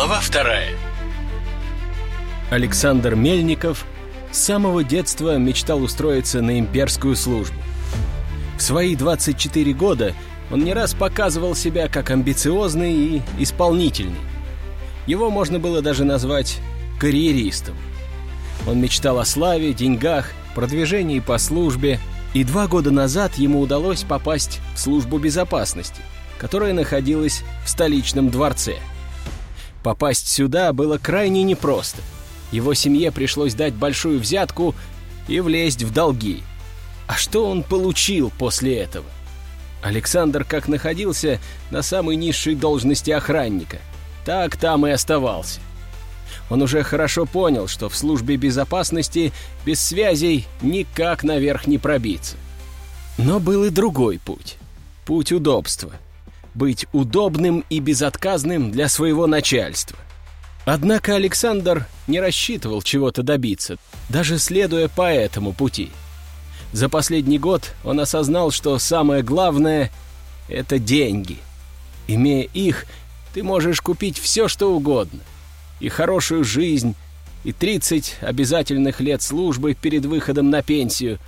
Глава вторая. Александр Мельников с самого детства мечтал устроиться на имперскую службу. В свои 24 года он не раз показывал себя как амбициозный и исполнительный. Его можно было даже назвать карьеристом. Он мечтал о славе, деньгах, продвижении по службе, и два года назад ему удалось попасть в службу безопасности, которая находилась в столичном дворце. Попасть сюда было крайне непросто. Его семье пришлось дать большую взятку и влезть в долги. А что он получил после этого? Александр как находился на самой низшей должности охранника, так там и оставался. Он уже хорошо понял, что в службе безопасности без связей никак наверх не пробиться. Но был и другой путь. Путь удобства. Быть удобным и безотказным для своего начальства. Однако Александр не рассчитывал чего-то добиться, даже следуя по этому пути. За последний год он осознал, что самое главное — это деньги. Имея их, ты можешь купить все, что угодно и хорошую жизнь, и 30 обязательных лет службы перед выходом на пенсию.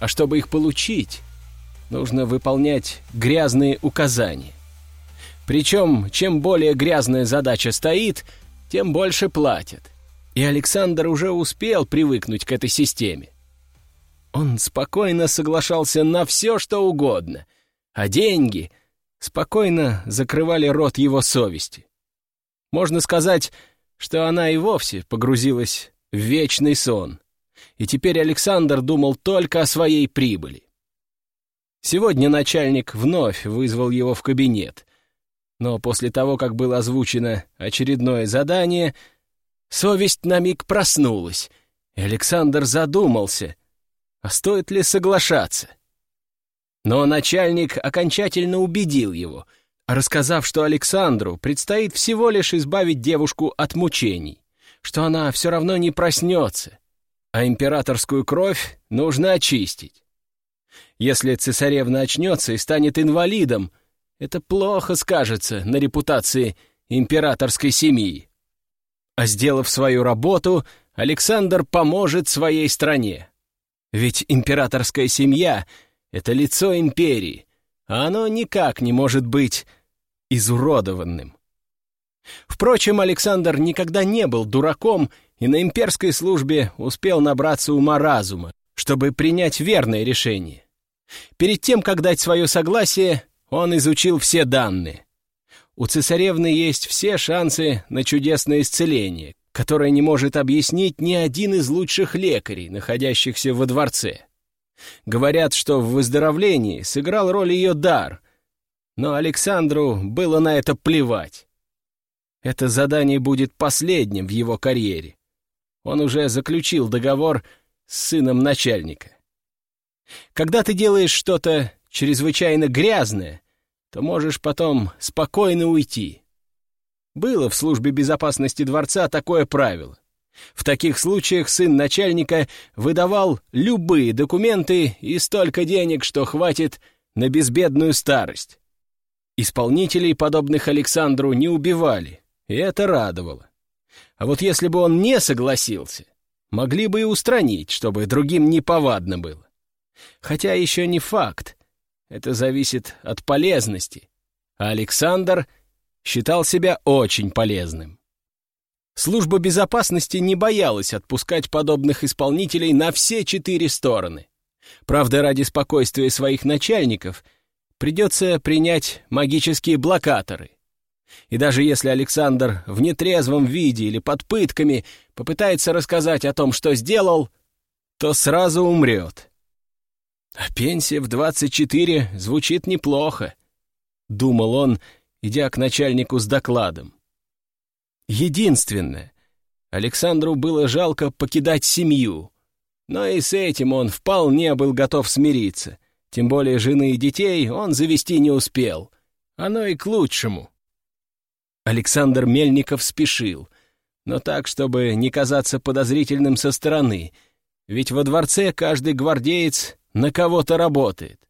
А чтобы их получить, нужно выполнять грязные указания. Причем, чем более грязная задача стоит, тем больше платят. И Александр уже успел привыкнуть к этой системе. Он спокойно соглашался на все, что угодно, а деньги спокойно закрывали рот его совести. Можно сказать, что она и вовсе погрузилась в вечный сон. И теперь Александр думал только о своей прибыли. Сегодня начальник вновь вызвал его в кабинет. Но после того, как было озвучено очередное задание, совесть на миг проснулась, и Александр задумался, а стоит ли соглашаться. Но начальник окончательно убедил его — рассказав, что Александру предстоит всего лишь избавить девушку от мучений, что она все равно не проснется, а императорскую кровь нужно очистить. Если цесаревна очнется и станет инвалидом, это плохо скажется на репутации императорской семьи. А сделав свою работу, Александр поможет своей стране. Ведь императорская семья — это лицо империи, а оно никак не может быть изуродованным. Впрочем, Александр никогда не был дураком и на имперской службе успел набраться ума разума, чтобы принять верное решение. Перед тем, как дать свое согласие, он изучил все данные. У цесаревны есть все шансы на чудесное исцеление, которое не может объяснить ни один из лучших лекарей, находящихся во дворце. Говорят, что в выздоровлении сыграл роль ее дар, но Александру было на это плевать. Это задание будет последним в его карьере. Он уже заключил договор с сыном начальника. Когда ты делаешь что-то чрезвычайно грязное, то можешь потом спокойно уйти. Было в службе безопасности дворца такое правило. В таких случаях сын начальника выдавал любые документы и столько денег, что хватит на безбедную старость. Исполнителей, подобных Александру, не убивали, и это радовало. А вот если бы он не согласился, могли бы и устранить, чтобы другим неповадно было. Хотя еще не факт, это зависит от полезности, а Александр считал себя очень полезным. Служба безопасности не боялась отпускать подобных исполнителей на все четыре стороны. Правда, ради спокойствия своих начальников — придется принять магические блокаторы. И даже если Александр в нетрезвом виде или под пытками попытается рассказать о том, что сделал, то сразу умрет. А пенсия в 24 звучит неплохо, — думал он, идя к начальнику с докладом. Единственное, Александру было жалко покидать семью, но и с этим он вполне был готов смириться. Тем более жены и детей он завести не успел. Оно и к лучшему. Александр Мельников спешил, но так, чтобы не казаться подозрительным со стороны, ведь во дворце каждый гвардеец на кого-то работает.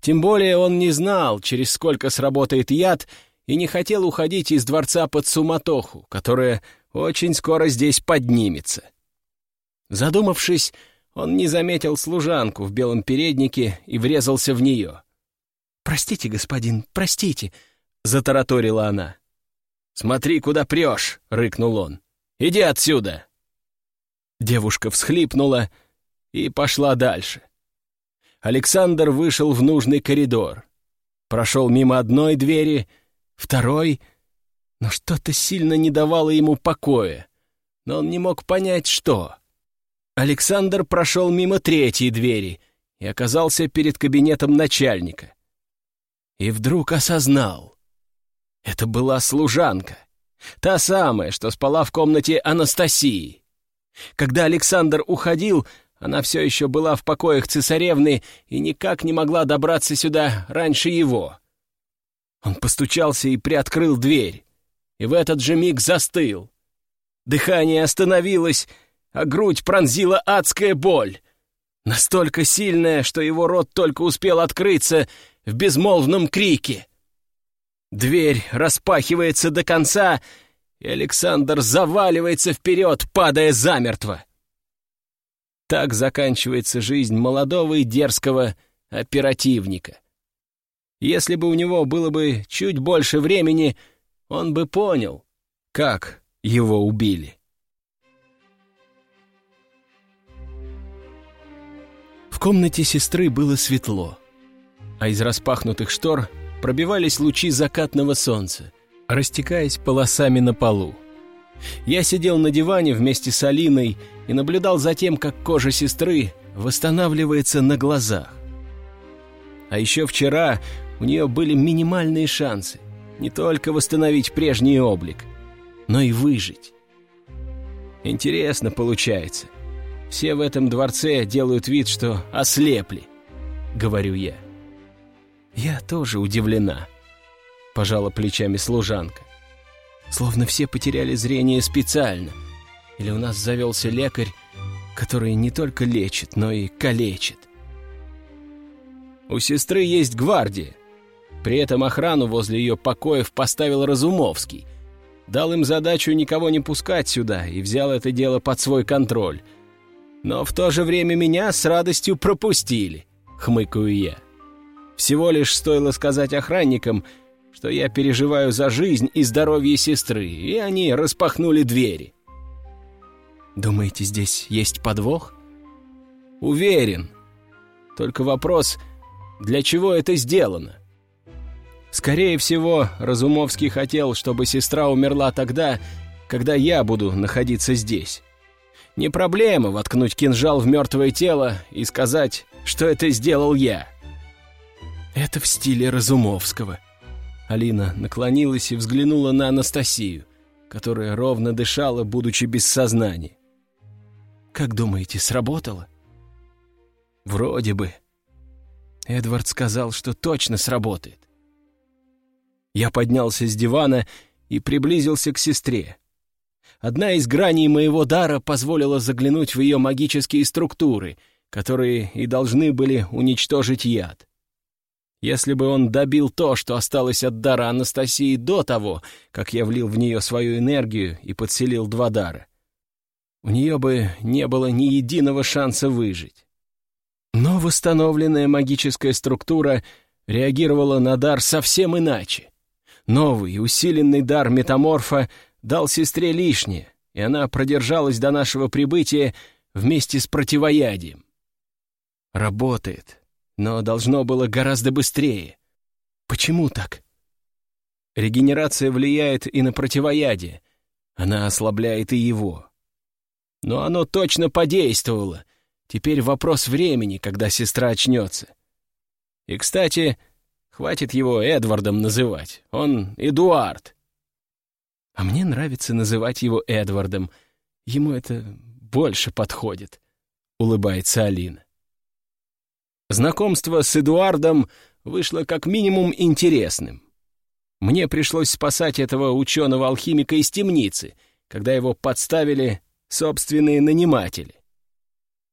Тем более он не знал, через сколько сработает яд, и не хотел уходить из дворца под суматоху, которая очень скоро здесь поднимется. Задумавшись, он не заметил служанку в белом переднике и врезался в нее. «Простите, господин, простите», — затараторила она. «Смотри, куда прешь!» — рыкнул он. «Иди отсюда!» Девушка всхлипнула и пошла дальше. Александр вышел в нужный коридор. Прошел мимо одной двери, второй, но что-то сильно не давало ему покоя. Но он не мог понять, что. Александр прошел мимо третьей двери и оказался перед кабинетом начальника. И вдруг осознал. Это была служанка. Та самая, что спала в комнате Анастасии. Когда Александр уходил, она все еще была в покоях цесаревны и никак не могла добраться сюда раньше его. Он постучался и приоткрыл дверь, и в этот же миг застыл. Дыхание остановилось, а грудь пронзила адская боль. Настолько сильная, что его рот только успел открыться в безмолвном крике. Дверь распахивается до конца, и Александр заваливается вперед, падая замертво. Так заканчивается жизнь молодого и дерзкого оперативника. Если бы у него было бы чуть больше времени, он бы понял, как его убили. В комнате сестры было светло, а из распахнутых штор пробивались лучи закатного солнца, растекаясь полосами на полу. Я сидел на диване вместе с Алиной и наблюдал за тем, как кожа сестры восстанавливается на глазах. А еще вчера у нее были минимальные шансы не только восстановить прежний облик, но и выжить. Интересно получается. Все в этом дворце делают вид, что ослепли, говорю я. Я тоже удивлена, пожала плечами служанка. Словно все потеряли зрение специально. Или у нас завелся лекарь, который не только лечит, но и калечит. У сестры есть гвардия. При этом охрану возле ее покоев поставил Разумовский. Дал им задачу никого не пускать сюда и взял это дело под свой контроль. Но в то же время меня с радостью пропустили, хмыкаю я. Всего лишь стоило сказать охранникам — что я переживаю за жизнь и здоровье сестры, и они распахнули двери. Думаете, здесь есть подвох? Уверен. Только вопрос, для чего это сделано? Скорее всего, Разумовский хотел, чтобы сестра умерла тогда, когда я буду находиться здесь. Не проблема воткнуть кинжал в мертвое тело и сказать, что это сделал я. Это в стиле Разумовского. Алина наклонилась и взглянула на Анастасию, которая ровно дышала, будучи без сознания. «Как думаете, сработало?» «Вроде бы». Эдвард сказал, что точно сработает. Я поднялся с дивана и приблизился к сестре. Одна из граней моего дара позволила заглянуть в ее магические структуры, которые и должны были уничтожить яд. Если бы он добил то, что осталось от дара Анастасии до того, как я влил в нее свою энергию и подселил два дара, у нее бы не было ни единого шанса выжить. Но восстановленная магическая структура реагировала на дар совсем иначе. Новый, усиленный дар метаморфа дал сестре лишнее, и она продержалась до нашего прибытия вместе с противоядием. Работает но должно было гораздо быстрее. Почему так? Регенерация влияет и на противоядие. Она ослабляет и его. Но оно точно подействовало. Теперь вопрос времени, когда сестра очнется. И, кстати, хватит его Эдвардом называть. Он Эдуард. А мне нравится называть его Эдвардом. Ему это больше подходит, — улыбается Алина. Знакомство с Эдуардом вышло как минимум интересным. Мне пришлось спасать этого ученого-алхимика из темницы, когда его подставили собственные наниматели.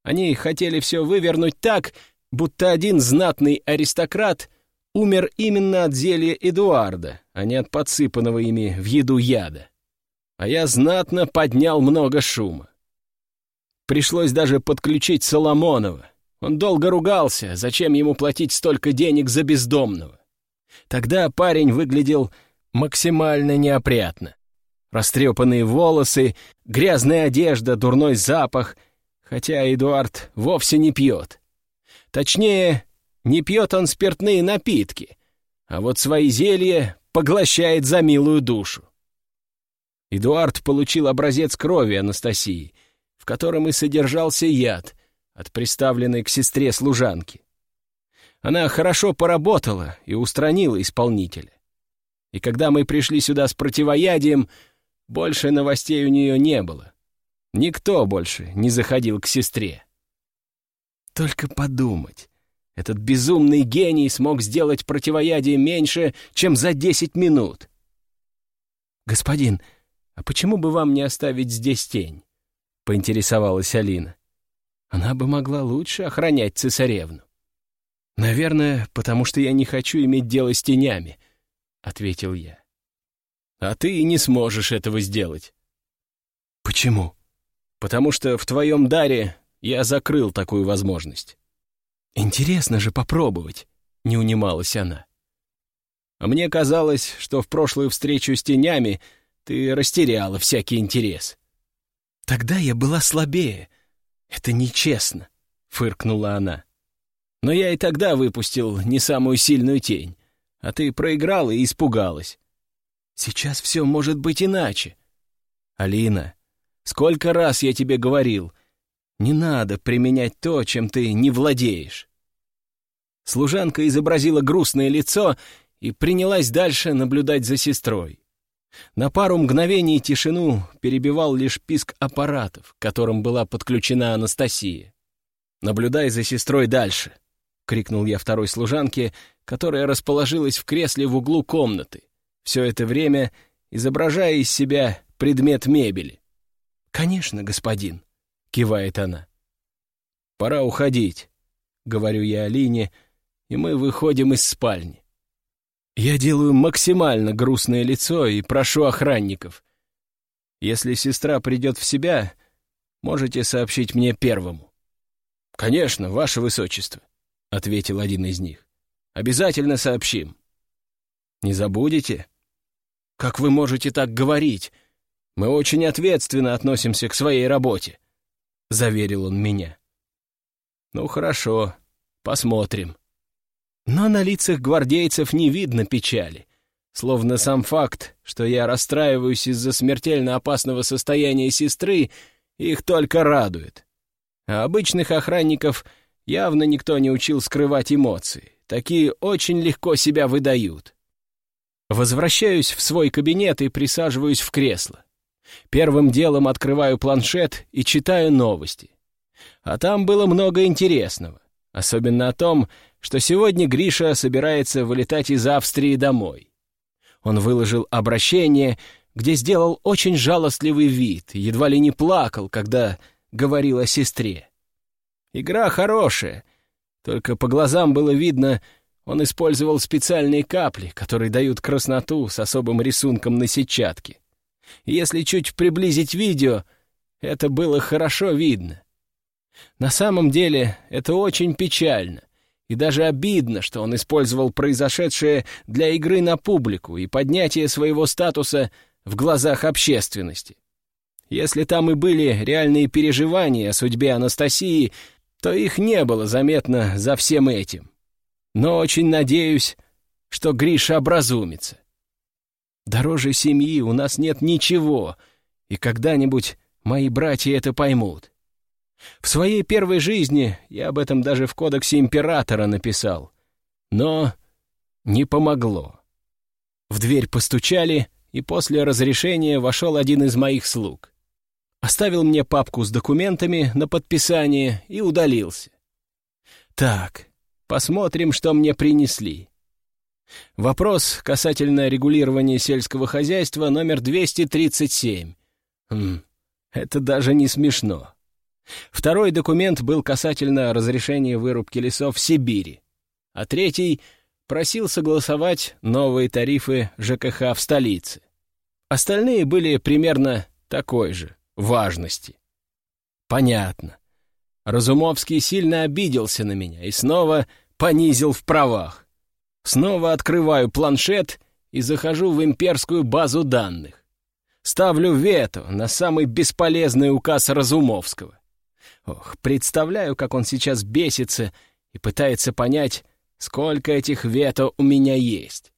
Они хотели все вывернуть так, будто один знатный аристократ умер именно от зелья Эдуарда, а не от подсыпанного ими в еду яда. А я знатно поднял много шума. Пришлось даже подключить Соломонова. Он долго ругался, зачем ему платить столько денег за бездомного. Тогда парень выглядел максимально неопрятно. Растрепанные волосы, грязная одежда, дурной запах, хотя Эдуард вовсе не пьет. Точнее, не пьет он спиртные напитки, а вот свои зелья поглощает за милую душу. Эдуард получил образец крови Анастасии, в котором и содержался яд от приставленной к сестре служанки. Она хорошо поработала и устранила исполнителя. И когда мы пришли сюда с противоядием, больше новостей у нее не было. Никто больше не заходил к сестре. Только подумать. Этот безумный гений смог сделать противоядие меньше, чем за десять минут. «Господин, а почему бы вам не оставить здесь тень?» — поинтересовалась Алина. «Она бы могла лучше охранять цесаревну». «Наверное, потому что я не хочу иметь дело с тенями», — ответил я. «А ты и не сможешь этого сделать». «Почему?» «Потому что в твоем даре я закрыл такую возможность». «Интересно же попробовать», — не унималась она. «А мне казалось, что в прошлую встречу с тенями ты растеряла всякий интерес». «Тогда я была слабее. Это нечестно», — фыркнула она. «Но я и тогда выпустил не самую сильную тень, а ты проиграла и испугалась. Сейчас все может быть иначе. Алина, сколько раз я тебе говорил — не надо применять то, чем ты не владеешь. Служанка изобразила грустное лицо и принялась дальше наблюдать за сестрой. На пару мгновений тишину перебивал лишь писк аппаратов, к которым была подключена Анастасия. «Наблюдай за сестрой дальше», — крикнул я второй служанке, которая расположилась в кресле в углу комнаты, все это время изображая из себя предмет мебели. «Конечно, господин», кивает она. «Пора уходить», — говорю я Алине, и мы выходим из спальни. Я делаю максимально грустное лицо и прошу охранников. Если сестра придет в себя, можете сообщить мне первому. «Конечно, ваше высочество», — ответил один из них. «Обязательно сообщим». «Не забудете?» «Как вы можете так говорить? Мы очень ответственно относимся к своей работе. — заверил он меня. «Ну хорошо, посмотрим». Но на лицах гвардейцев не видно печали, словно сам факт, что я расстраиваюсь из-за смертельно опасного состояния сестры, их только радует. А обычных охранников явно никто не учил скрывать эмоции. Такие очень легко себя выдают. Возвращаюсь в свой кабинет и присаживаюсь в кресло. Первым делом открываю планшет и читаю новости. А там было много интересного. Особенно о том, что сегодня Гриша собирается вылетать из Австрии домой. Он выложил обращение, где сделал очень жалостливый вид, едва ли не плакал, когда говорил о сестре. Игра хорошая, только по глазам было видно, он использовал специальные капли, которые дают красноту с особым рисунком на сетчатке. Если чуть приблизить видео, это было хорошо видно. На самом деле это очень печально и даже обидно, что он использовал произошедшее для игры на публику и поднятия своего статуса в глазах общественности. Если там и были реальные переживания о судьбе Анастасии, то их не было заметно за всем этим. Но очень надеюсь, что Гриша образумится. Дороже семьи у нас нет ничего, и когда-нибудь мои братья это поймут. В своей первой жизни я об этом даже в кодексе императора написал. Но не помогло. В дверь постучали, и после разрешения вошел один из моих слуг. Оставил мне папку с документами на подписание и удалился. Так, посмотрим, что мне принесли. Вопрос касательно регулирования сельского хозяйства номер 237. Хм, это даже не смешно. Второй документ был касательно разрешения вырубки лесов в Сибири, а третий — просил согласовать новые тарифы ЖКХ в столице. Остальные были примерно такой же важности. Понятно. Разумовский сильно обиделся на меня и снова понизил в правах. Снова открываю планшет и захожу в имперскую базу данных. Ставлю вето на самый бесполезный указ Разумовского. Ох, представляю, как он сейчас бесится и пытается понять, сколько этих вето у меня есть.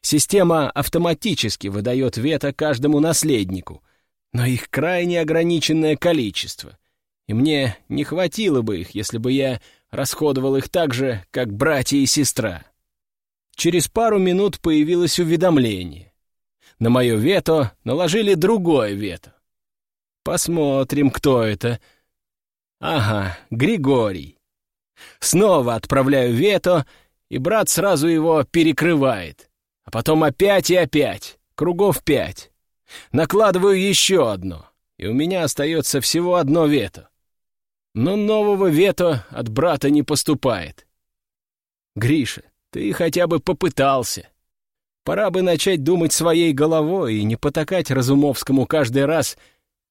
Система автоматически выдает вето каждому наследнику, но их крайне ограниченное количество, и мне не хватило бы их, если бы я расходовал их так же, как братья и сестра. Через пару минут появилось уведомление. На мое вето наложили другое вето. Посмотрим, кто это. Ага, Григорий. Снова отправляю вето, и брат сразу его перекрывает. А потом опять и опять, кругов пять. Накладываю еще одно, и у меня остается всего одно вето. Но нового вето от брата не поступает. Гриша, ты хотя бы попытался. Пора бы начать думать своей головой и не потакать Разумовскому каждый раз,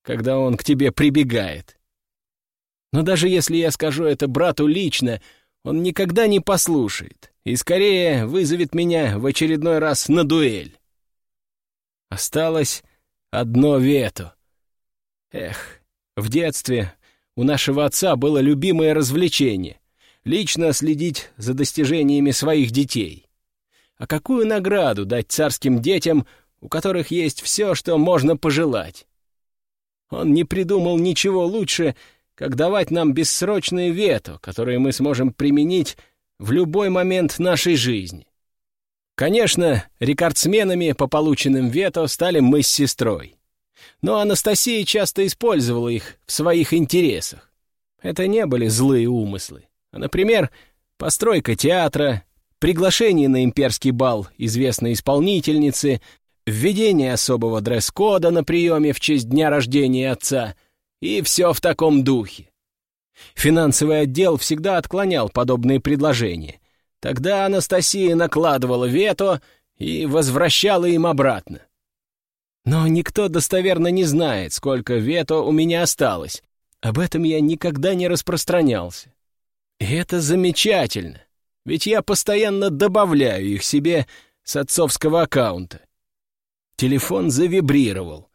когда он к тебе прибегает. Но даже если я скажу это брату лично, он никогда не послушает и скорее вызовет меня в очередной раз на дуэль. Осталось одно вето. Эх, в детстве у нашего отца было любимое развлечение — лично следить за достижениями своих детей. А какую награду дать царским детям, у которых есть все, что можно пожелать? Он не придумал ничего лучше, как давать нам бессрочное вето, которое мы сможем применить в любой момент нашей жизни. Конечно, рекордсменами по полученным вето стали мы с сестрой. Но Анастасия часто использовала их в своих интересах. Это не были злые умыслы. А, например, постройка театра, приглашение на имперский бал известной исполнительницы, введение особого дресс-кода на приеме в честь дня рождения отца и все в таком духе. Финансовый отдел всегда отклонял подобные предложения. Тогда Анастасия накладывала вето и возвращала им обратно. Но никто достоверно не знает, сколько вето у меня осталось. Об этом я никогда не распространялся. И это замечательно ведь я постоянно добавляю их себе с отцовского аккаунта. Телефон завибрировал.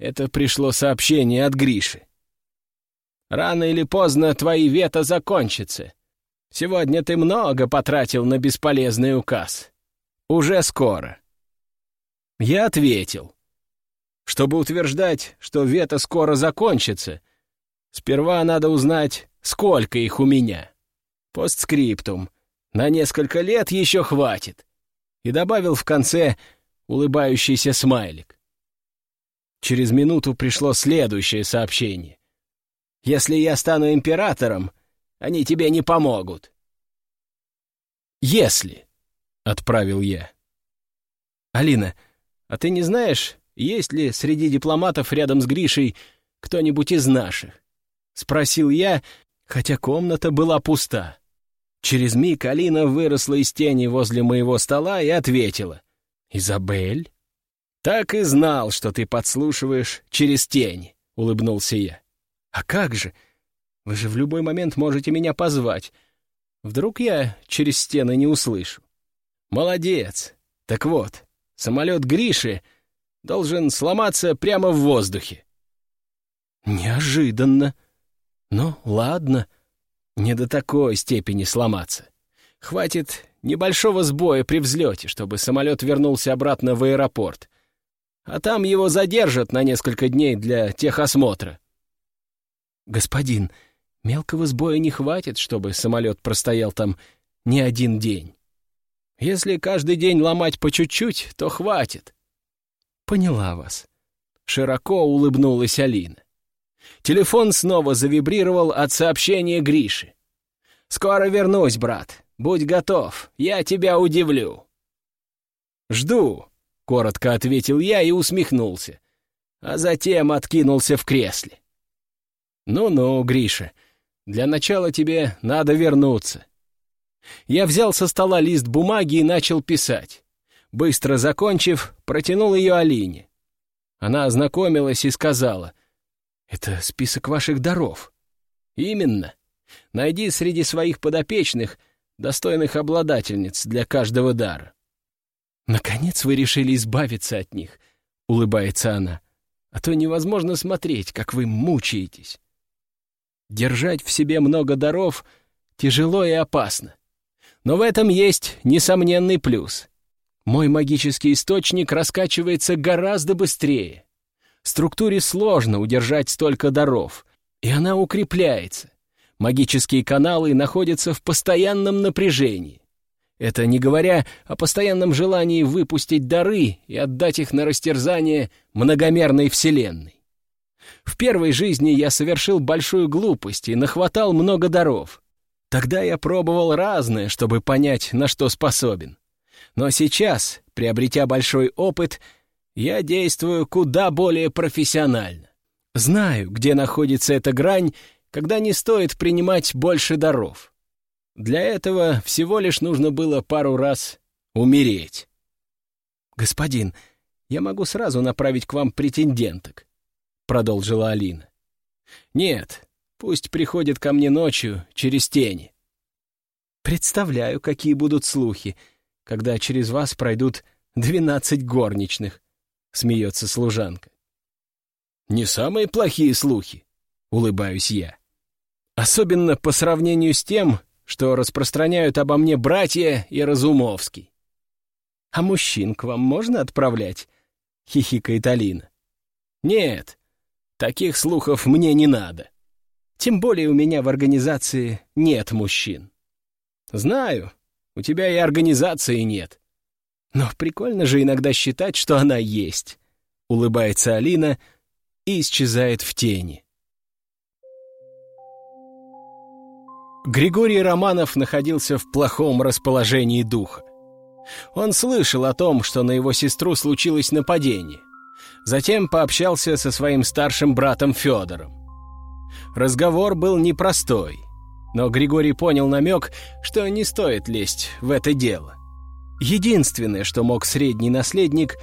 Это пришло сообщение от Гриши. «Рано или поздно твои вето закончатся. Сегодня ты много потратил на бесполезный указ. Уже скоро». Я ответил. Чтобы утверждать, что вето скоро закончится, сперва надо узнать, сколько их у меня. Постскриптум — на несколько лет еще хватит. И добавил в конце улыбающийся смайлик. Через минуту пришло следующее сообщение. «Если я стану императором, они тебе не помогут». «Если», — отправил я. «Алина, а ты не знаешь, есть ли среди дипломатов рядом с Гришей кто-нибудь из наших?» — спросил я, хотя комната была пуста. Через миг Алина выросла из тени возле моего стола и ответила. «Изабель?» «Так и знал, что ты подслушиваешь через тень», — улыбнулся я. «А как же? Вы же в любой момент можете меня позвать. Вдруг я через стены не услышу?» «Молодец! Так вот, самолет Гриши должен сломаться прямо в воздухе». «Неожиданно. Ну, ладно». Не до такой степени сломаться. Хватит небольшого сбоя при взлете, чтобы самолет вернулся обратно в аэропорт. А там его задержат на несколько дней для техосмотра. Господин, мелкого сбоя не хватит, чтобы самолет простоял там не один день. Если каждый день ломать по чуть-чуть, то хватит. Поняла вас. Широко улыбнулась Алина. Телефон снова завибрировал от сообщения Гриши. «Скоро вернусь, брат. Будь готов, я тебя удивлю». «Жду», — коротко ответил я и усмехнулся, а затем откинулся в кресле. «Ну-ну, Гриша, для начала тебе надо вернуться. Я взял со стола лист бумаги и начал писать. Быстро закончив, протянул ее Алине. Она ознакомилась и сказала, «Это список ваших даров». «Именно. Найди среди своих подопечных достойных обладательниц для каждого дара». «Наконец вы решили избавиться от них», — улыбается она. «А то невозможно смотреть, как вы мучаетесь». Держать в себе много даров тяжело и опасно. Но в этом есть несомненный плюс. Мой магический источник раскачивается гораздо быстрее. Структуре сложно удержать столько даров, и она укрепляется. Магические каналы находятся в постоянном напряжении. Это не говоря о постоянном желании выпустить дары и отдать их на растерзание многомерной вселенной. В первой жизни я совершил большую глупость и нахватал много даров. Тогда я пробовал разное, чтобы понять, на что способен. Но сейчас, приобретя большой опыт, я действую куда более профессионально. Знаю, где находится эта грань, когда не стоит принимать больше даров. Для этого всего лишь нужно было пару раз умереть. «Господин, я могу сразу направить к вам претенденток», — продолжила Алина. «Нет, Пусть приходит ко мне ночью через тени. Представляю, какие будут слухи, когда через вас пройдут двенадцать горничных, — смеется служанка. Не самые плохие слухи, — улыбаюсь я. Особенно по сравнению с тем, что распространяют обо мне братья и Разумовский. «А мужчин к вам можно отправлять?» — хихикает Алина. «Нет, таких слухов мне не надо. Тем более у меня в организации нет мужчин. Знаю, у тебя и организации нет. Но прикольно же иногда считать, что она есть. Улыбается Алина и исчезает в тени. Григорий Романов находился в плохом расположении духа. Он слышал о том, что на его сестру случилось нападение. Затем пообщался со своим старшим братом Федором. Разговор был непростой, но Григорий понял намек, что не стоит лезть в это дело. Единственное, что мог средний наследник,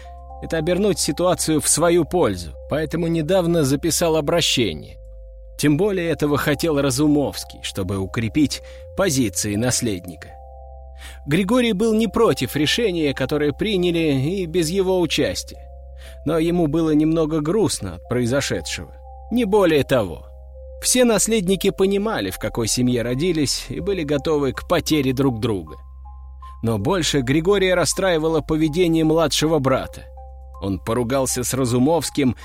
это обернуть ситуацию в свою пользу, поэтому недавно записал обращение. Тем более этого хотел Разумовский, чтобы укрепить позиции наследника. Григорий был не против решения, которое приняли и без его участия. Но ему было немного грустно от произошедшего. Не более того. Все наследники понимали, в какой семье родились, и были готовы к потере друг друга. Но больше Григория расстраивало поведение младшего брата. Он поругался с Разумовским,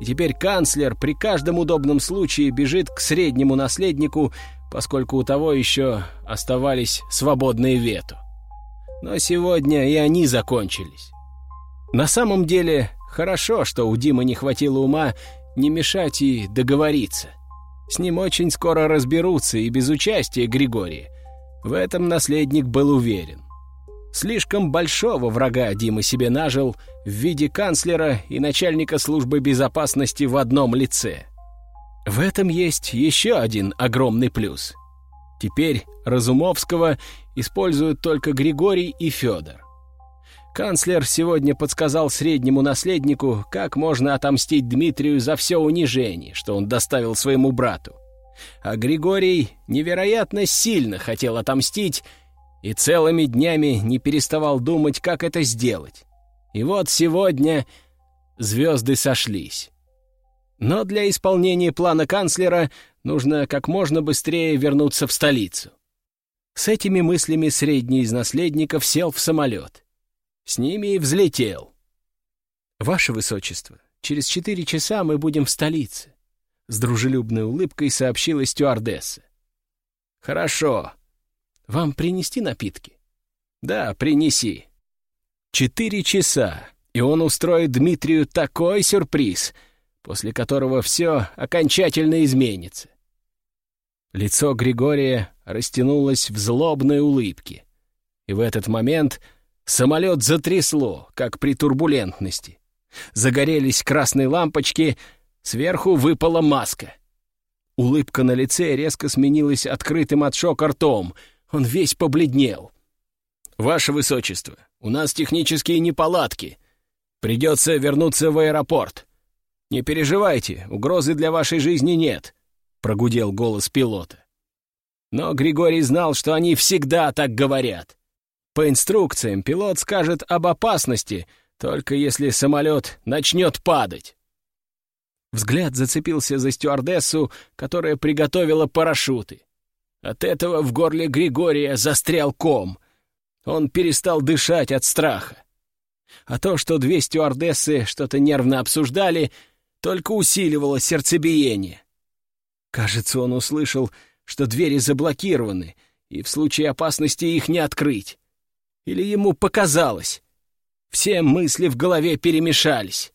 и теперь канцлер при каждом удобном случае бежит к среднему наследнику, поскольку у того еще оставались свободные вето. Но сегодня и они закончились. На самом деле, хорошо, что у Димы не хватило ума не мешать и договориться. С ним очень скоро разберутся и без участия Григория. В этом наследник был уверен. Слишком большого врага Дима себе нажил в виде канцлера и начальника службы безопасности в одном лице. В этом есть еще один огромный плюс. Теперь Разумовского используют только Григорий и Федор. Канцлер сегодня подсказал среднему наследнику, как можно отомстить Дмитрию за все унижение, что он доставил своему брату. А Григорий невероятно сильно хотел отомстить и целыми днями не переставал думать, как это сделать. И вот сегодня звезды сошлись. Но для исполнения плана канцлера нужно как можно быстрее вернуться в столицу. С этими мыслями средний из наследников сел в самолет. С ними и взлетел. «Ваше Высочество, через четыре часа мы будем в столице», — с дружелюбной улыбкой сообщила стюардесса. «Хорошо. Вам принести напитки?» «Да, принеси». Четыре часа, и он устроит Дмитрию такой сюрприз, после которого все окончательно изменится. Лицо Григория растянулось в злобной улыбке, и в этот момент — Самолет затрясло, как при турбулентности. Загорелись красные лампочки, сверху выпала маска. Улыбка на лице резко сменилась открытым от шока ртом. Он весь побледнел. «Ваше Высочество, у нас технические неполадки. Придется вернуться в аэропорт. Не переживайте, угрозы для вашей жизни нет», — прогудел голос пилота. Но Григорий знал, что они всегда так говорят. По инструкциям пилот скажет об опасности, только если самолет начнет падать. Взгляд зацепился за стюардессу, которая приготовила парашюты. От этого в горле Григория застрял ком. Он перестал дышать от страха. А то, что две стюардессы что-то нервно обсуждали, только усиливало сердцебиение. Кажется, он услышал, что двери заблокированы, и в случае опасности их не открыть. Или ему показалось. Все мысли в голове перемешались.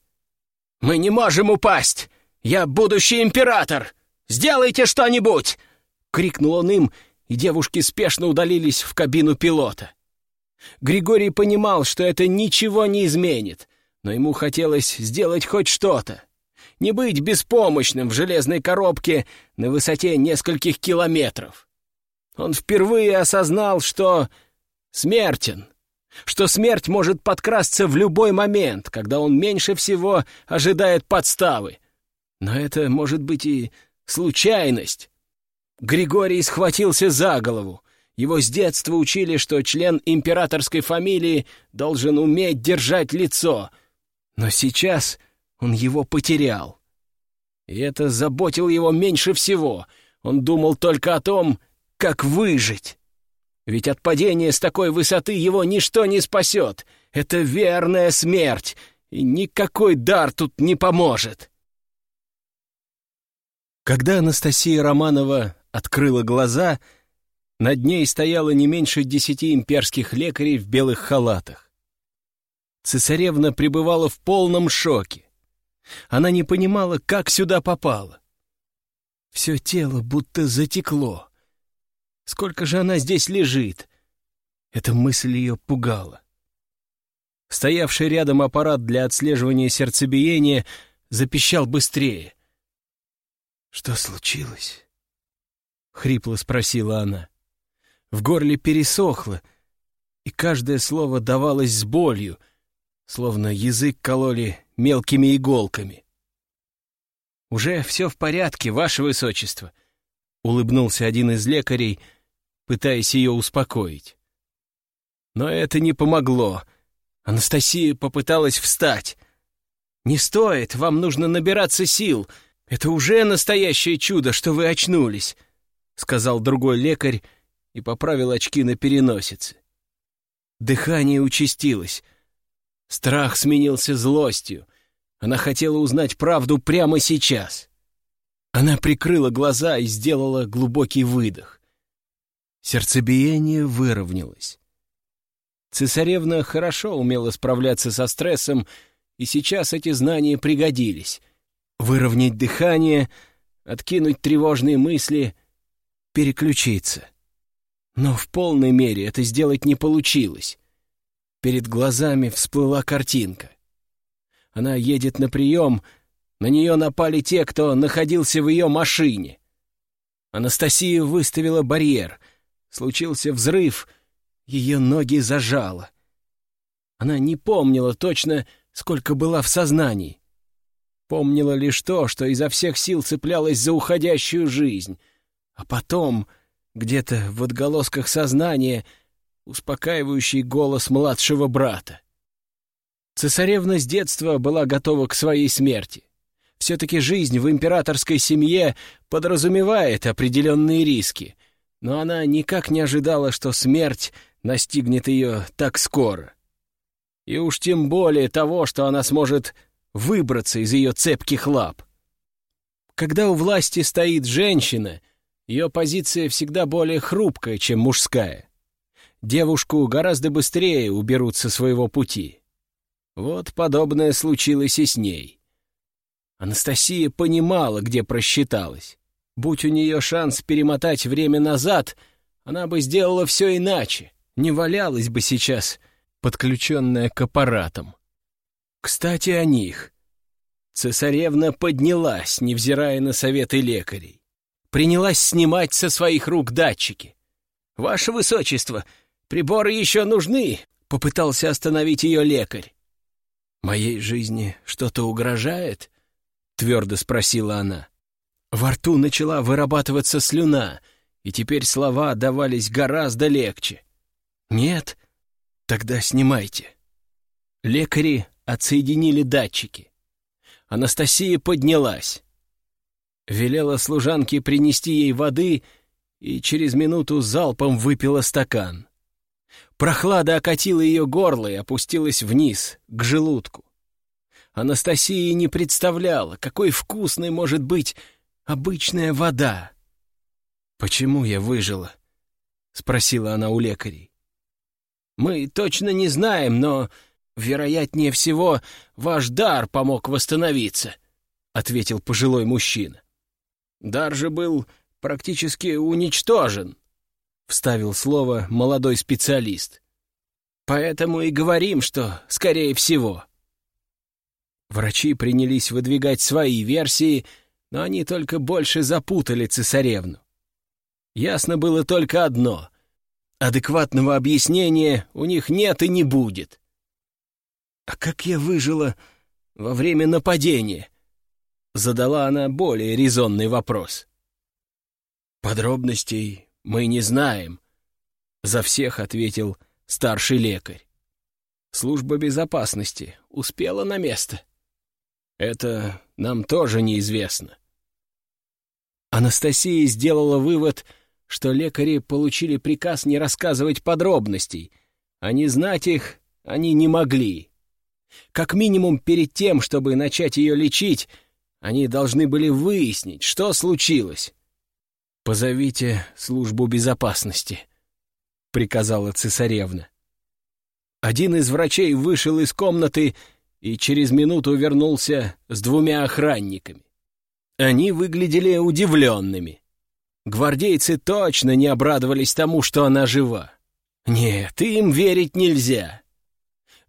«Мы не можем упасть! Я будущий император! Сделайте что-нибудь!» — крикнул он им, и девушки спешно удалились в кабину пилота. Григорий понимал, что это ничего не изменит, но ему хотелось сделать хоть что-то. Не быть беспомощным в железной коробке на высоте нескольких километров. Он впервые осознал, что смертен, что смерть может подкрасться в любой момент, когда он меньше всего ожидает подставы. Но это может быть и случайность. Григорий схватился за голову. Его с детства учили, что член императорской фамилии должен уметь держать лицо. Но сейчас он его потерял. И это заботило его меньше всего. Он думал только о том, как выжить. Ведь от падения с такой высоты его ничто не спасет. Это верная смерть, и никакой дар тут не поможет. Когда Анастасия Романова открыла глаза, над ней стояло не меньше десяти имперских лекарей в белых халатах. Цесаревна пребывала в полном шоке. Она не понимала, как сюда попала. Все тело будто затекло. Сколько же она здесь лежит? Эта мысль ее пугала. Стоявший рядом аппарат для отслеживания сердцебиения запищал быстрее. «Что случилось?» — хрипло спросила она. В горле пересохло, и каждое слово давалось с болью, словно язык кололи мелкими иголками. «Уже все в порядке, ваше высочество», — улыбнулся один из лекарей, пытаясь ее успокоить. Но это не помогло. Анастасия попыталась встать. «Не стоит, вам нужно набираться сил. Это уже настоящее чудо, что вы очнулись», — сказал другой лекарь и поправил очки на переносице. Дыхание участилось. Страх сменился злостью. Она хотела узнать правду прямо сейчас. Она прикрыла глаза и сделала глубокий выдох. Сердцебиение выровнялось. Цесаревна хорошо умела справляться со стрессом, и сейчас эти знания пригодились. Выровнять дыхание, откинуть тревожные мысли, переключиться. Но в полной мере это сделать не получилось. Перед глазами всплыла картинка. Она едет на прием, на нее напали те, кто находился в ее машине. Анастасия выставила барьер. Случился взрыв, ее ноги зажало. Она не помнила точно, сколько была в сознании. Помнила лишь то, что изо всех сил цеплялась за уходящую жизнь. А потом, где-то в отголосках сознания, успокаивающий голос младшего брата. Цесаревна с детства была готова к своей смерти. Все-таки жизнь в императорской семье подразумевает определенные риски, но она никак не ожидала, что смерть настигнет ее так скоро. И уж тем более того, что она сможет выбраться из ее цепких лап. Когда у власти стоит женщина, ее позиция всегда более хрупкая, чем мужская. Девушку гораздо быстрее уберут со своего пути. Вот подобное случилось и с ней. Анастасия понимала, где просчиталась. Будь у нее шанс перемотать время назад, она бы сделала все иначе, не валялась бы сейчас, подключенная к аппаратам. Кстати, о них. Цесаревна поднялась, невзирая на советы лекарей. Принялась снимать со своих рук датчики. «Ваше высочество, приборы еще нужны!» — попытался остановить ее лекарь. «Моей жизни что-то угрожает?» — твердо спросила она. Во рту начала вырабатываться слюна, и теперь слова давались гораздо легче. «Нет? Тогда снимайте». Лекари отсоединили датчики. Анастасия поднялась. Велела служанке принести ей воды и через минуту залпом выпила стакан. Прохлада окатила ее горло и опустилась вниз, к желудку. Анастасия не представляла, какой вкусной может быть обычная вода. «Почему я выжила?» — спросила она у лекарей. «Мы точно не знаем, но, вероятнее всего, ваш дар помог восстановиться», — ответил пожилой мужчина. «Дар же был практически уничтожен», — вставил слово молодой специалист. «Поэтому и говорим, что, скорее всего». Врачи принялись выдвигать свои версии, но они только больше запутали цесаревну. Ясно было только одно — адекватного объяснения у них нет и не будет. «А как я выжила во время нападения?» — задала она более резонный вопрос. «Подробностей мы не знаем», — за всех ответил старший лекарь. «Служба безопасности успела на место?» «Это нам тоже неизвестно». Анастасия сделала вывод — что лекари получили приказ не рассказывать подробностей, а не знать их они не могли. Как минимум перед тем, чтобы начать ее лечить, они должны были выяснить, что случилось. «Позовите службу безопасности», — приказала цесаревна. Один из врачей вышел из комнаты и через минуту вернулся с двумя охранниками. Они выглядели удивленными. Гвардейцы точно не обрадовались тому, что она жива. Нет, им верить нельзя.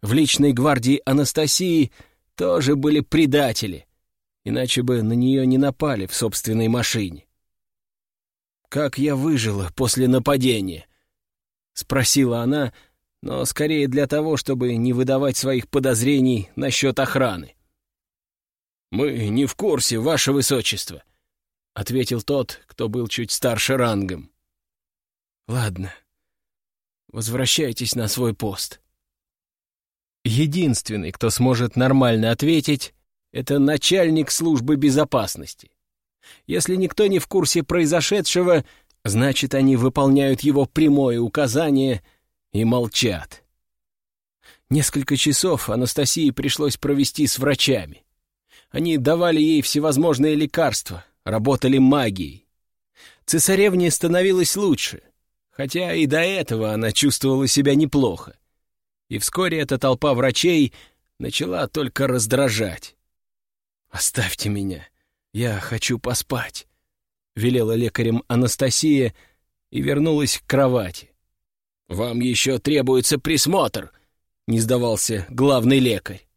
В личной гвардии Анастасии тоже были предатели, иначе бы на нее не напали в собственной машине. «Как я выжила после нападения?» — спросила она, но скорее для того, чтобы не выдавать своих подозрений насчет охраны. «Мы не в курсе, ваше высочество», — ответил тот, кто был чуть старше рангом. «Ладно, возвращайтесь на свой пост». Единственный, кто сможет нормально ответить, это начальник службы безопасности. Если никто не в курсе произошедшего, значит, они выполняют его прямое указание и молчат. Несколько часов Анастасии пришлось провести с врачами. Они давали ей всевозможные лекарства, работали магией. Цесаревне становилось лучше, хотя и до этого она чувствовала себя неплохо. И вскоре эта толпа врачей начала только раздражать. «Оставьте меня, я хочу поспать», — велела лекарем Анастасия и вернулась к кровати. «Вам еще требуется присмотр», — не сдавался главный лекарь.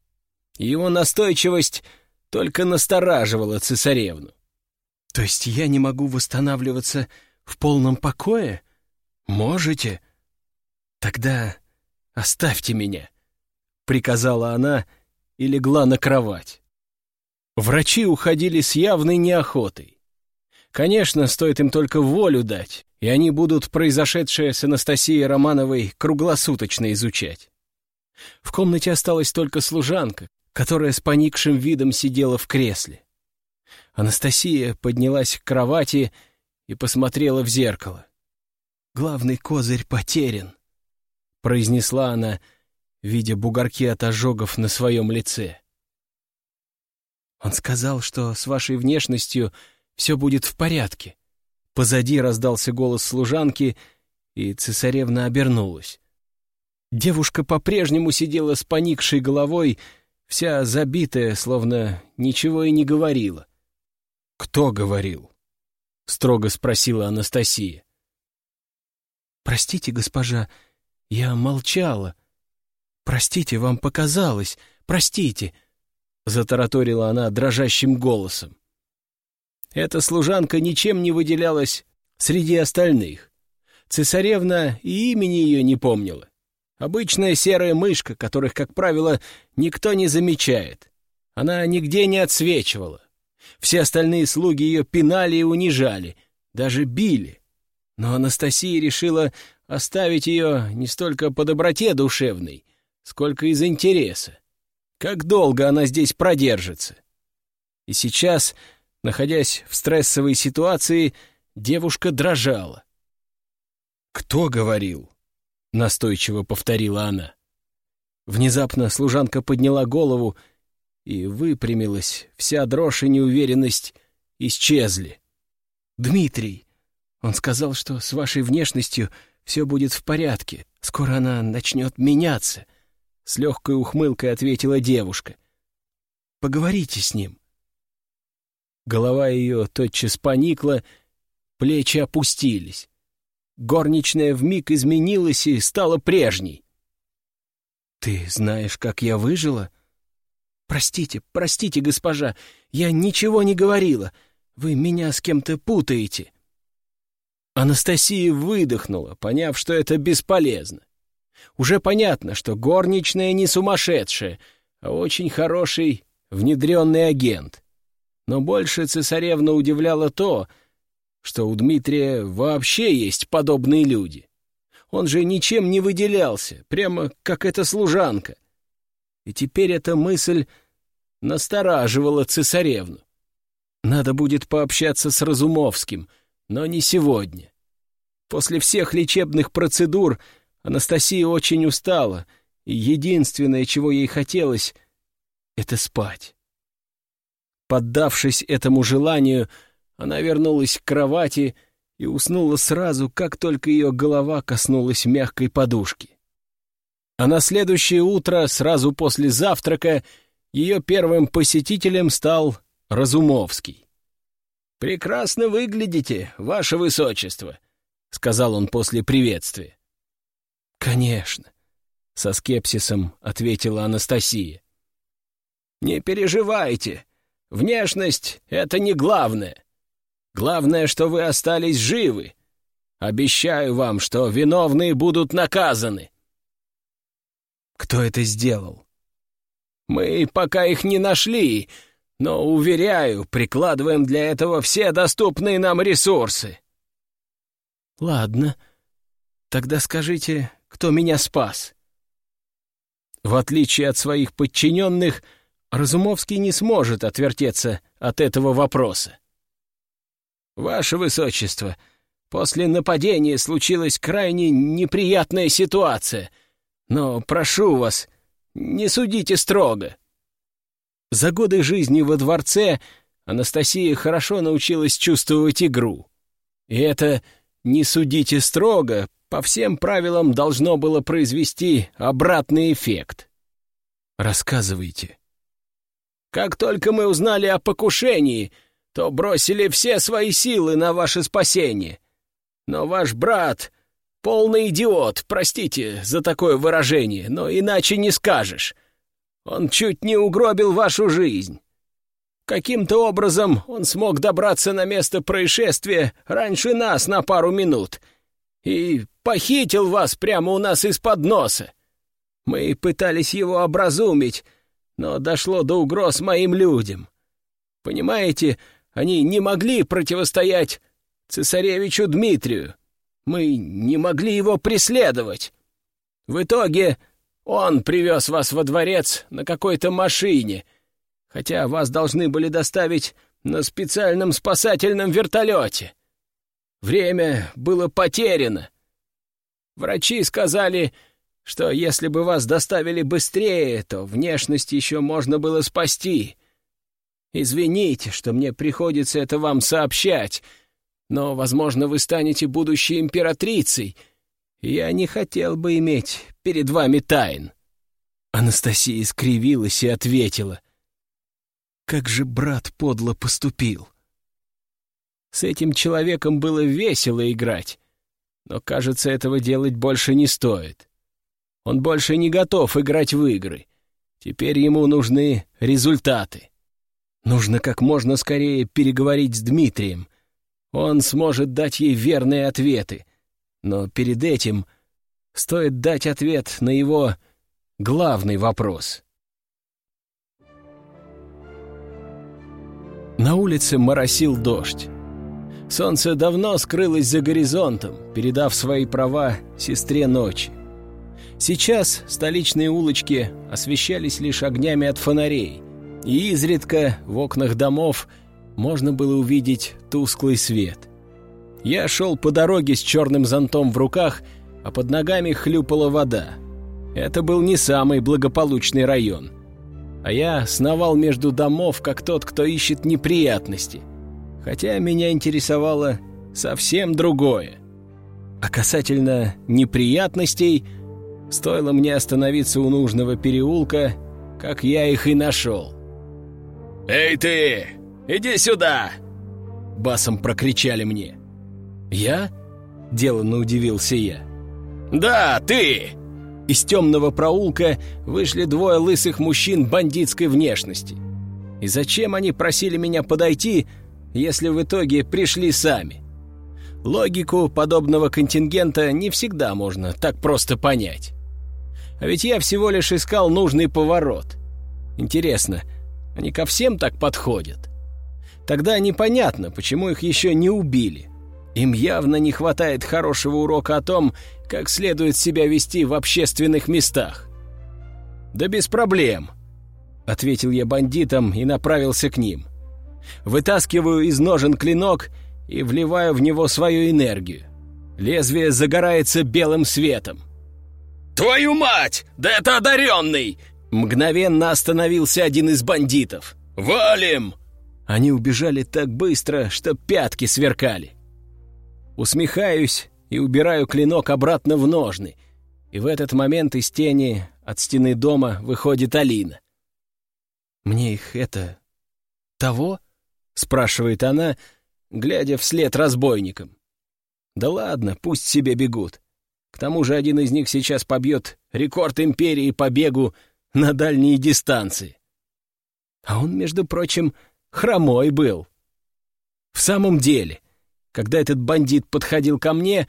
Его настойчивость только настораживала цесаревну. То есть я не могу восстанавливаться в полном покое? Можете? Тогда оставьте меня, — приказала она и легла на кровать. Врачи уходили с явной неохотой. Конечно, стоит им только волю дать, и они будут произошедшее с Анастасией Романовой круглосуточно изучать. В комнате осталась только служанка, которая с поникшим видом сидела в кресле. Анастасия поднялась к кровати и посмотрела в зеркало. «Главный козырь потерян», — произнесла она, видя бугорки от ожогов на своем лице. «Он сказал, что с вашей внешностью все будет в порядке». Позади раздался голос служанки, и цесаревна обернулась. Девушка по-прежнему сидела с поникшей головой, вся забитая, словно ничего и не говорила. «Кто говорил?» — строго спросила Анастасия. «Простите, госпожа, я молчала. Простите, вам показалось. Простите!» — затараторила она дрожащим голосом. Эта служанка ничем не выделялась среди остальных. цесаревна и имени ее не помнила. Обычная серая мышка, которых, как правило, никто не замечает. Она нигде не отсвечивала. Все остальные слуги ее пинали и унижали, даже били. Но Анастасия решила оставить ее не столько по доброте душевной, сколько из интереса. Как долго она здесь продержится? И сейчас, находясь в стрессовой ситуации, девушка дрожала. «Кто говорил?» — настойчиво повторила она. Внезапно служанка подняла голову и выпрямилась. Вся дрожь и неуверенность исчезли. «Дмитрий, он сказал, что с вашей внешностью все будет в порядке. Скоро она начнет меняться», — с легкой ухмылкой ответила девушка. «Поговорите с ним». Голова ее тотчас поникла, плечи опустились горничная вмиг изменилась и стала прежней. «Ты знаешь, как я выжила?» «Простите, простите, госпожа, я ничего не говорила. Вы меня с кем-то путаете». Анастасия выдохнула, поняв, что это бесполезно. Уже понятно, что горничная не сумасшедшая, а очень хороший внедренный агент. Но больше цесаревна удивляла то, что у Дмитрия вообще есть подобные люди. Он же ничем не выделялся, прямо как эта служанка. И теперь эта мысль настораживала цесаревну. Надо будет пообщаться с Разумовским, но не сегодня. После всех лечебных процедур Анастасия очень устала, и единственное, чего ей хотелось, — это спать. Поддавшись этому желанию, она вернулась к кровати и уснула сразу, как только ее голова коснулась мягкой подушки. А на следующее утро, сразу после завтрака, ее первым посетителем стал Разумовский. «Прекрасно выглядите, ваше высочество», — сказал он после приветствия. «Конечно», — со скепсисом ответила Анастасия. «Не переживайте, внешность — это не главное. Главное, что вы остались живы. Обещаю вам, что виновные будут наказаны. Кто это сделал? Мы пока их не нашли, но, уверяю, прикладываем для этого все доступные нам ресурсы. Ладно, тогда скажите, кто меня спас? В отличие от своих подчиненных, Разумовский не сможет отвертеться от этого вопроса. «Ваше Высочество, после нападения случилась крайне неприятная ситуация, но прошу вас, не судите строго». За годы жизни во дворце Анастасия хорошо научилась чувствовать игру. И это «не судите строго» по всем правилам должно было произвести обратный эффект. «Рассказывайте». «Как только мы узнали о покушении», то бросили все свои силы на ваше спасение. Но ваш брат — полный идиот, простите за такое выражение, но иначе не скажешь. Он чуть не угробил вашу жизнь. Каким-то образом он смог добраться на место происшествия раньше нас на пару минут и похитил вас прямо у нас из-под носа. Мы пытались его образумить, но дошло до угроз моим людям. Понимаете, они не могли противостоять цесаревичу Дмитрию. Мы не могли его преследовать. В итоге он привез вас во дворец на какой-то машине, хотя вас должны были доставить на специальном спасательном вертолете. Время было потеряно. Врачи сказали, что если бы вас доставили быстрее, то внешность еще можно было спасти — Извините, что мне приходится это вам сообщать, но, возможно, вы станете будущей императрицей, я не хотел бы иметь перед вами тайн». Анастасия скривилась и ответила. «Как же брат подло поступил!» С этим человеком было весело играть, но, кажется, этого делать больше не стоит. Он больше не готов играть в игры. Теперь ему нужны результаты. Нужно как можно скорее переговорить с Дмитрием. Он сможет дать ей верные ответы. Но перед этим стоит дать ответ на его главный вопрос. На улице моросил дождь. Солнце давно скрылось за горизонтом, передав свои права сестре ночи. Сейчас столичные улочки освещались лишь огнями от фонарей, и изредка в окнах домов можно было увидеть тусклый свет. Я шел по дороге с черным зонтом в руках, а под ногами хлюпала вода. Это был не самый благополучный район. А я сновал между домов, как тот, кто ищет неприятности — хотя меня интересовало совсем другое. А касательно неприятностей, стоило мне остановиться у нужного переулка, как я их и нашел. «Эй ты! Иди сюда!» Басом прокричали мне. «Я?» — деланно удивился я. «Да, ты!» Из темного проулка вышли двое лысых мужчин бандитской внешности. И зачем они просили меня подойти, если в итоге пришли сами. Логику подобного контингента не всегда можно так просто понять. А ведь я всего лишь искал нужный поворот. Интересно, они ко всем так подходят? Тогда непонятно, почему их еще не убили. Им явно не хватает хорошего урока о том, как следует себя вести в общественных местах. «Да без проблем», — ответил я бандитам и направился к ним. Вытаскиваю из ножен клинок и вливаю в него свою энергию. Лезвие загорается белым светом. «Твою мать! Да это одаренный!» Мгновенно остановился один из бандитов. «Валим!» Они убежали так быстро, что пятки сверкали. Усмехаюсь и убираю клинок обратно в ножны. И в этот момент из тени от стены дома выходит Алина. «Мне их это... того?» — спрашивает она, глядя вслед разбойникам. «Да ладно, пусть себе бегут. К тому же один из них сейчас побьет рекорд империи по бегу на дальние дистанции. А он, между прочим, хромой был. В самом деле, когда этот бандит подходил ко мне,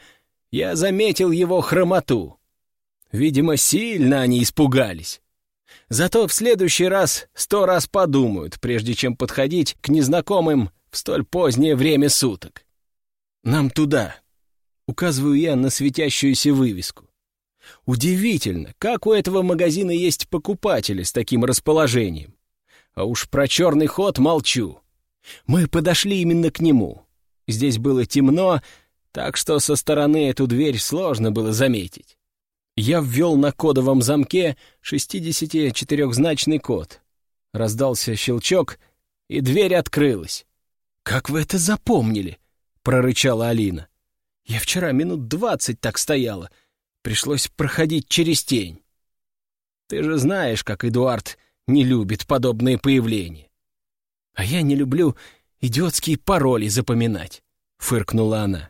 я заметил его хромоту. Видимо, сильно они испугались. Зато в следующий раз сто раз подумают, прежде чем подходить к незнакомым в столь позднее время суток. «Нам туда», — указываю я на светящуюся вывеску. Удивительно, как у этого магазина есть покупатели с таким расположением. А уж про черный ход молчу. Мы подошли именно к нему. Здесь было темно, так что со стороны эту дверь сложно было заметить. Я ввел на кодовом замке 64-значный код. Раздался щелчок, и дверь открылась. «Как вы это запомнили?» — прорычала Алина. «Я вчера минут двадцать так стояла. Пришлось проходить через тень. Ты же знаешь, как Эдуард не любит подобные появления. А я не люблю идиотские пароли запоминать», — фыркнула она.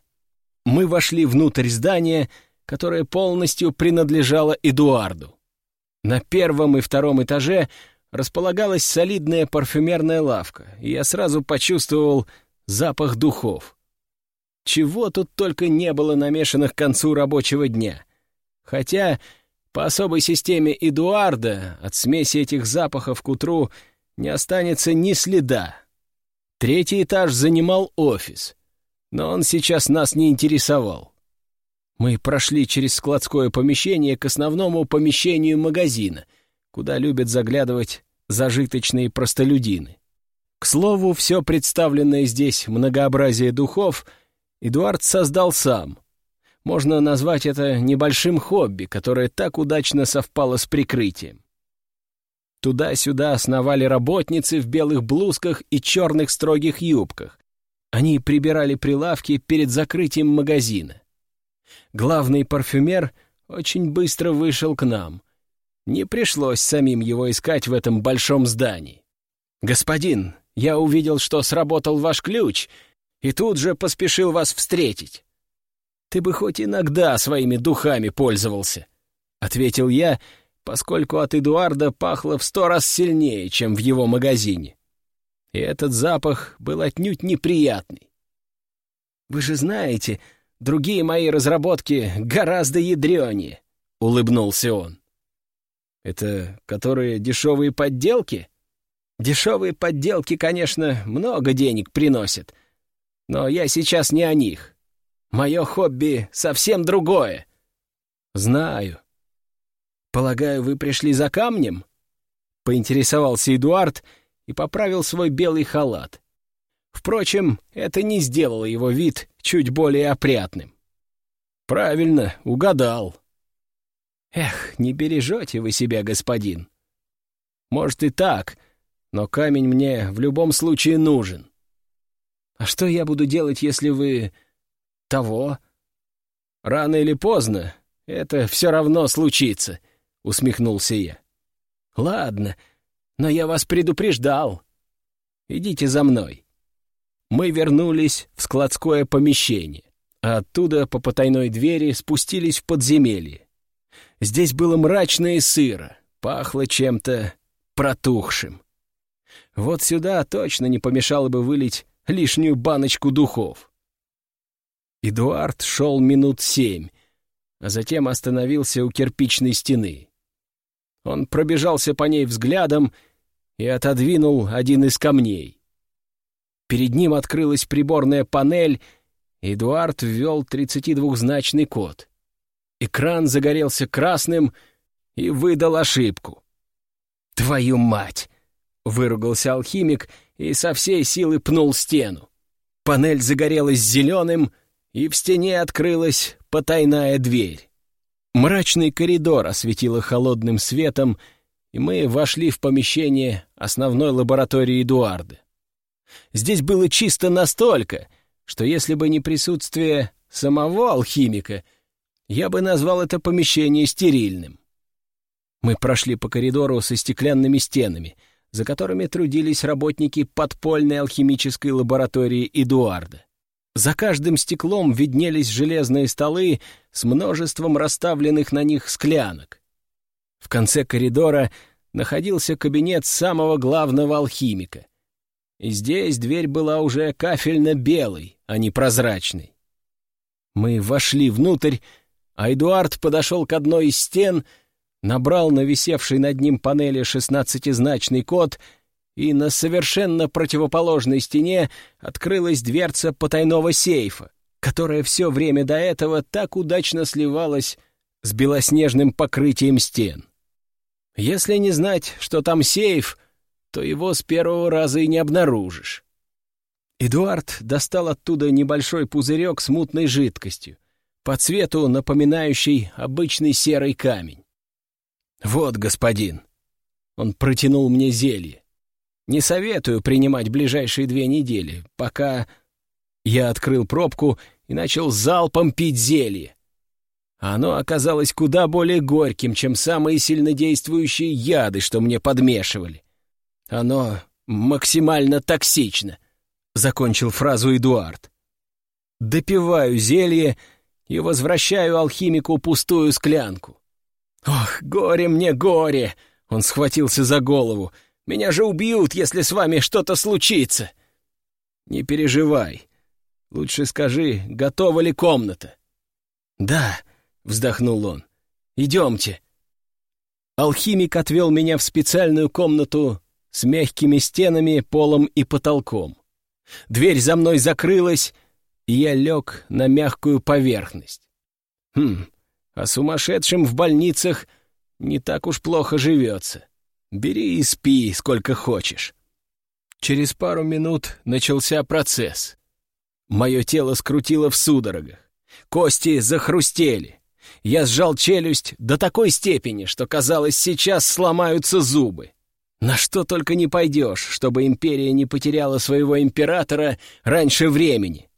Мы вошли внутрь здания — которая полностью принадлежала Эдуарду. На первом и втором этаже располагалась солидная парфюмерная лавка, и я сразу почувствовал запах духов. Чего тут только не было намешанных к концу рабочего дня. Хотя по особой системе Эдуарда от смеси этих запахов к утру не останется ни следа. Третий этаж занимал офис, но он сейчас нас не интересовал. Мы прошли через складское помещение к основному помещению магазина, куда любят заглядывать зажиточные простолюдины. К слову, все представленное здесь многообразие духов Эдуард создал сам. Можно назвать это небольшим хобби, которое так удачно совпало с прикрытием. Туда-сюда основали работницы в белых блузках и черных строгих юбках. Они прибирали прилавки перед закрытием магазина. Главный парфюмер очень быстро вышел к нам. Не пришлось самим его искать в этом большом здании. «Господин, я увидел, что сработал ваш ключ, и тут же поспешил вас встретить. Ты бы хоть иногда своими духами пользовался», — ответил я, поскольку от Эдуарда пахло в сто раз сильнее, чем в его магазине. И этот запах был отнюдь неприятный. «Вы же знаете, другие мои разработки гораздо ядренее», — улыбнулся он. «Это которые дешевые подделки?» «Дешевые подделки, конечно, много денег приносят, но я сейчас не о них. Мое хобби совсем другое». «Знаю». «Полагаю, вы пришли за камнем?» — поинтересовался Эдуард и поправил свой белый халат. Впрочем, это не сделало его вид чуть более опрятным. «Правильно, угадал». «Эх, не бережете вы себя, господин. Может и так, но камень мне в любом случае нужен. А что я буду делать, если вы... того? Рано или поздно это все равно случится», — усмехнулся я. «Ладно, но я вас предупреждал. Идите за мной». Мы вернулись в складское помещение, а оттуда по потайной двери спустились в подземелье. Здесь было мрачно и сыро, пахло чем-то протухшим. Вот сюда точно не помешало бы вылить лишнюю баночку духов. Эдуард шел минут семь, а затем остановился у кирпичной стены. Он пробежался по ней взглядом и отодвинул один из камней. Перед ним открылась приборная панель, Эдуард ввел 32-значный код. Экран загорелся красным и выдал ошибку. «Твою мать!» — выругался алхимик и со всей силы пнул стену. Панель загорелась зеленым, и в стене открылась потайная дверь. Мрачный коридор осветило холодным светом, и мы вошли в помещение основной лаборатории Эдуарда. Здесь было чисто настолько, что если бы не присутствие самого алхимика, я бы назвал это помещение стерильным. Мы прошли по коридору со стеклянными стенами, за которыми трудились работники подпольной алхимической лаборатории Эдуарда. За каждым стеклом виднелись железные столы с множеством расставленных на них склянок. В конце коридора находился кабинет самого главного алхимика — и здесь дверь была уже кафельно-белой, а не прозрачной. Мы вошли внутрь, а Эдуард подошел к одной из стен, набрал на висевшей над ним панели шестнадцатизначный код, и на совершенно противоположной стене открылась дверца потайного сейфа, которая все время до этого так удачно сливалась с белоснежным покрытием стен. Если не знать, что там сейф — то его с первого раза и не обнаружишь. Эдуард достал оттуда небольшой пузырек с мутной жидкостью, по цвету напоминающий обычный серый камень. «Вот, господин!» Он протянул мне зелье. «Не советую принимать ближайшие две недели, пока...» Я открыл пробку и начал залпом пить зелье. Оно оказалось куда более горьким, чем самые сильнодействующие яды, что мне подмешивали. Оно максимально токсично», — закончил фразу Эдуард. «Допиваю зелье и возвращаю алхимику пустую склянку». «Ох, горе мне, горе!» — он схватился за голову. «Меня же убьют, если с вами что-то случится!» «Не переживай. Лучше скажи, готова ли комната?» «Да», — вздохнул он. «Идемте». Алхимик отвел меня в специальную комнату с мягкими стенами, полом и потолком. Дверь за мной закрылась, и я лег на мягкую поверхность. Хм, а сумасшедшим в больницах не так уж плохо живется. Бери и спи, сколько хочешь. Через пару минут начался процесс. Мое тело скрутило в судорогах. Кости захрустели. Я сжал челюсть до такой степени, что, казалось, сейчас сломаются зубы. На что только не пойдешь, чтобы империя не потеряла своего императора раньше времени.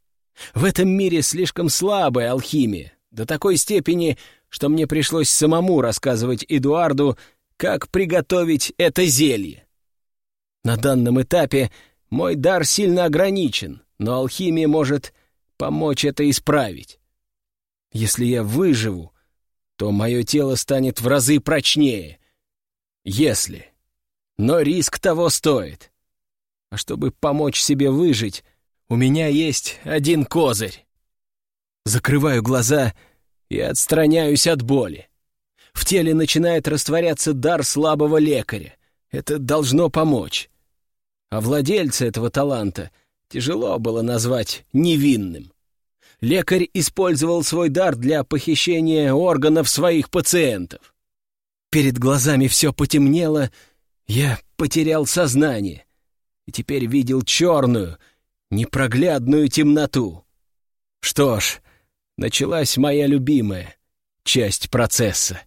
В этом мире слишком слабая алхимия, до такой степени, что мне пришлось самому рассказывать Эдуарду, как приготовить это зелье. На данном этапе мой дар сильно ограничен, но алхимия может помочь это исправить. Если я выживу, то мое тело станет в разы прочнее. Если но риск того стоит. А чтобы помочь себе выжить, у меня есть один козырь. Закрываю глаза и отстраняюсь от боли. В теле начинает растворяться дар слабого лекаря. Это должно помочь. А владельца этого таланта тяжело было назвать невинным. Лекарь использовал свой дар для похищения органов своих пациентов. Перед глазами все потемнело, я потерял сознание и теперь видел черную, непроглядную темноту. Что ж, началась моя любимая часть процесса.